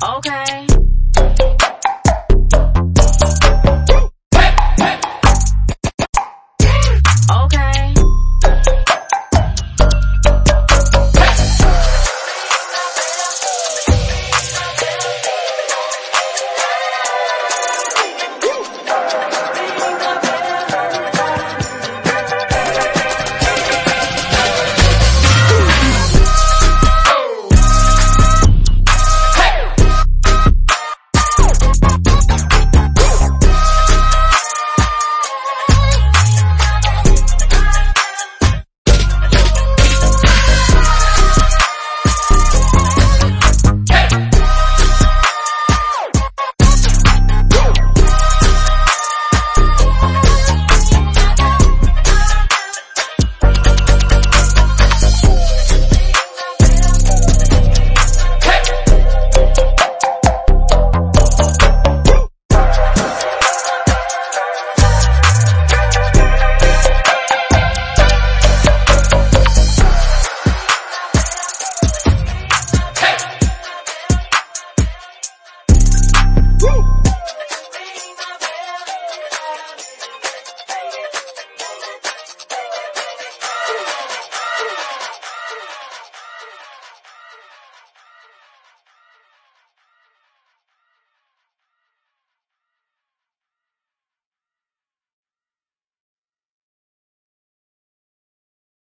Okay. Woo!